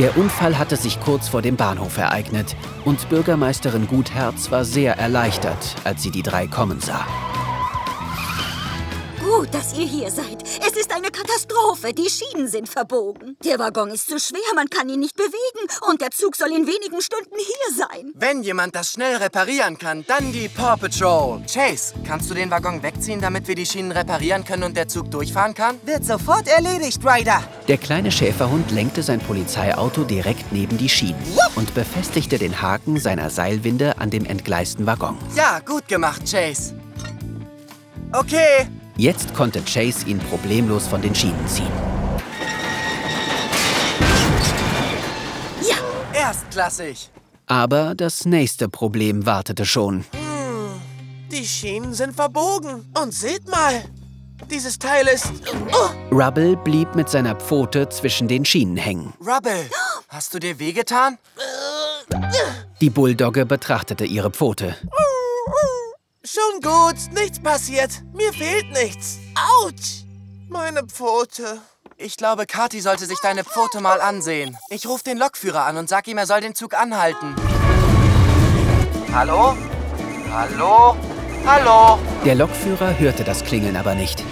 Der Unfall hatte sich kurz vor dem Bahnhof ereignet und Bürgermeisterin Gutherz war sehr erleichtert, als sie die drei kommen sah. Gut, dass ihr hier seid. Es ist eine Katastrophe. Die Schienen sind verbogen. Der Waggon ist zu schwer, man kann ihn nicht bewegen. Und der Zug soll in wenigen Stunden hier sein. Wenn jemand das schnell reparieren kann, dann die Paw Patrol. Chase, kannst du den Waggon wegziehen, damit wir die Schienen reparieren können und der Zug durchfahren kann? Wird sofort erledigt, Ryder. Der kleine Schäferhund lenkte sein Polizeiauto direkt neben die Schienen und befestigte den Haken seiner Seilwinde an dem entgleisten Waggon. Ja, gut gemacht, Chase. Okay, Jetzt konnte Chase ihn problemlos von den Schienen ziehen. Ja, erstklassig. Aber das nächste Problem wartete schon. Die Schienen sind verbogen. Und seht mal, dieses Teil ist... Oh, Rubble blieb mit seiner Pfote zwischen den Schienen hängen. Rubble, hast du dir wehgetan? Die Bulldogge betrachtete ihre Pfote. Schon gut, nichts passiert. Mir fehlt nichts. Autsch! Meine Pfote. Ich glaube, Kati sollte sich deine Pfote mal ansehen. Ich rufe den Lokführer an und sag ihm, er soll den Zug anhalten. Hallo? Hallo? Hallo? Der Lokführer hörte das Klingeln aber nicht.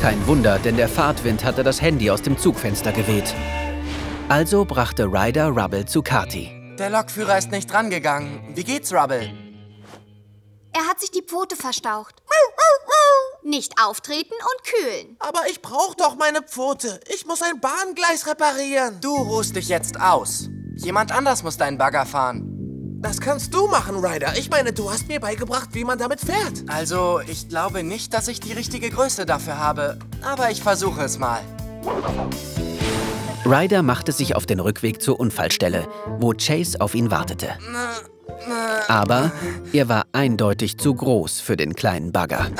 Kein Wunder, denn der Fahrtwind hatte das Handy aus dem Zugfenster geweht. Also brachte Ryder Rubble zu Kati. Der Lokführer ist nicht rangegangen. Wie geht's, Rubble? Er hat sich die Pfote verstaucht. Nicht auftreten und kühlen. Aber ich brauche doch meine Pfote. Ich muss ein Bahngleis reparieren. Du ruhst dich jetzt aus. Jemand anders muss deinen Bagger fahren. Das kannst du machen, Ryder. Ich meine, du hast mir beigebracht, wie man damit fährt. Also, ich glaube nicht, dass ich die richtige Größe dafür habe. Aber ich versuche es mal. Ryder machte sich auf den Rückweg zur Unfallstelle, wo Chase auf ihn wartete. Aber er war eindeutig zu groß für den kleinen Bagger.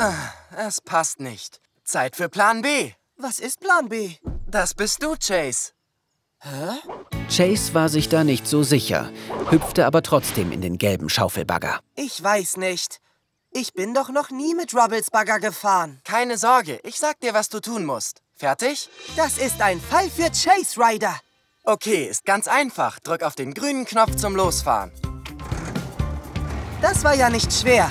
Es passt nicht. Zeit für Plan B. Was ist Plan B? Das bist du, Chase. Chase war sich da nicht so sicher, hüpfte aber trotzdem in den gelben Schaufelbagger. Ich weiß nicht. Ich bin doch noch nie mit Rubbles Bagger gefahren. Keine Sorge, ich sag dir, was du tun musst. Fertig? Das ist ein Fall für Chase Ryder. Okay, ist ganz einfach. Drück auf den grünen Knopf zum Losfahren. Das war ja nicht schwer.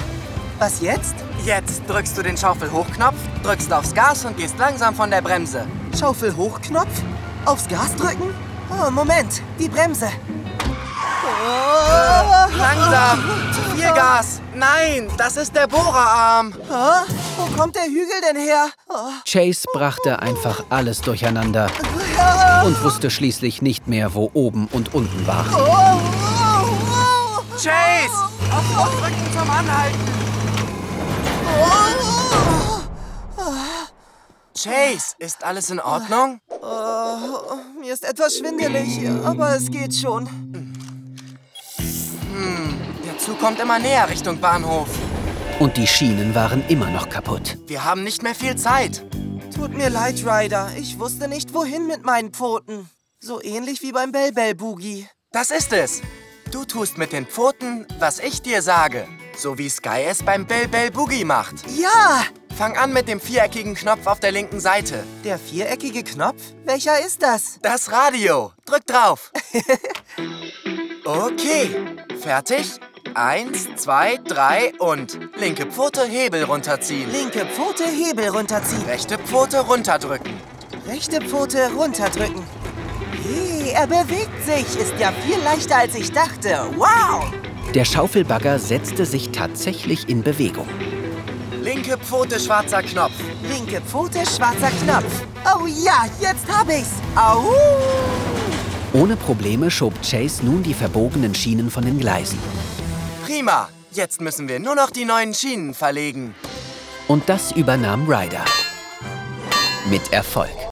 Was jetzt? Jetzt drückst du den Schaufel-Hochknopf, drückst aufs Gas und gehst langsam von der Bremse. Schaufel Hochknopf? Aufs Gas drücken? Oh, Moment, die Bremse. Oh. Langsam! Zu viel Gas! Nein, das ist der Bohrerarm! Oh, wo kommt der Hügel denn her? Oh. Chase brachte einfach alles durcheinander und wusste schließlich nicht mehr, wo oben und unten war. Oh, oh, oh. Chase! Auf Aufdrücken zum Anhalten! Chase, ist alles in Ordnung? Oh, mir ist etwas schwindelig, aber es geht schon. Der Zug kommt immer näher Richtung Bahnhof. Und die Schienen waren immer noch kaputt. Wir haben nicht mehr viel Zeit. Tut mir leid, Ryder. Ich wusste nicht, wohin mit meinen Pfoten. So ähnlich wie beim Bell Bell Boogie. Das ist es. Du tust mit den Pfoten, was ich dir sage. So wie Sky es beim Bell Bell Boogie macht. Ja! Fang an mit dem viereckigen Knopf auf der linken Seite. Der viereckige Knopf? Welcher ist das? Das Radio. Drück drauf. Okay. Fertig? Eins, zwei, drei und linke Pfote Hebel runterziehen. Linke Pfote Hebel runterziehen. Rechte Pfote runterdrücken. Rechte Pfote runterdrücken. Hey, er bewegt sich. Ist ja viel leichter, als ich dachte. Wow! Der Schaufelbagger setzte sich tatsächlich in Bewegung. Linke Pfote schwarzer Knopf. Linke Pfote, schwarzer Knopf. Oh ja, jetzt hab ich's. Au! Ohne Probleme schob Chase nun die verbogenen Schienen von den Gleisen. Prima. Jetzt müssen wir nur noch die neuen Schienen verlegen. Und das übernahm Ryder. Mit Erfolg.